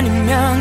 아니면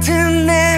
To me.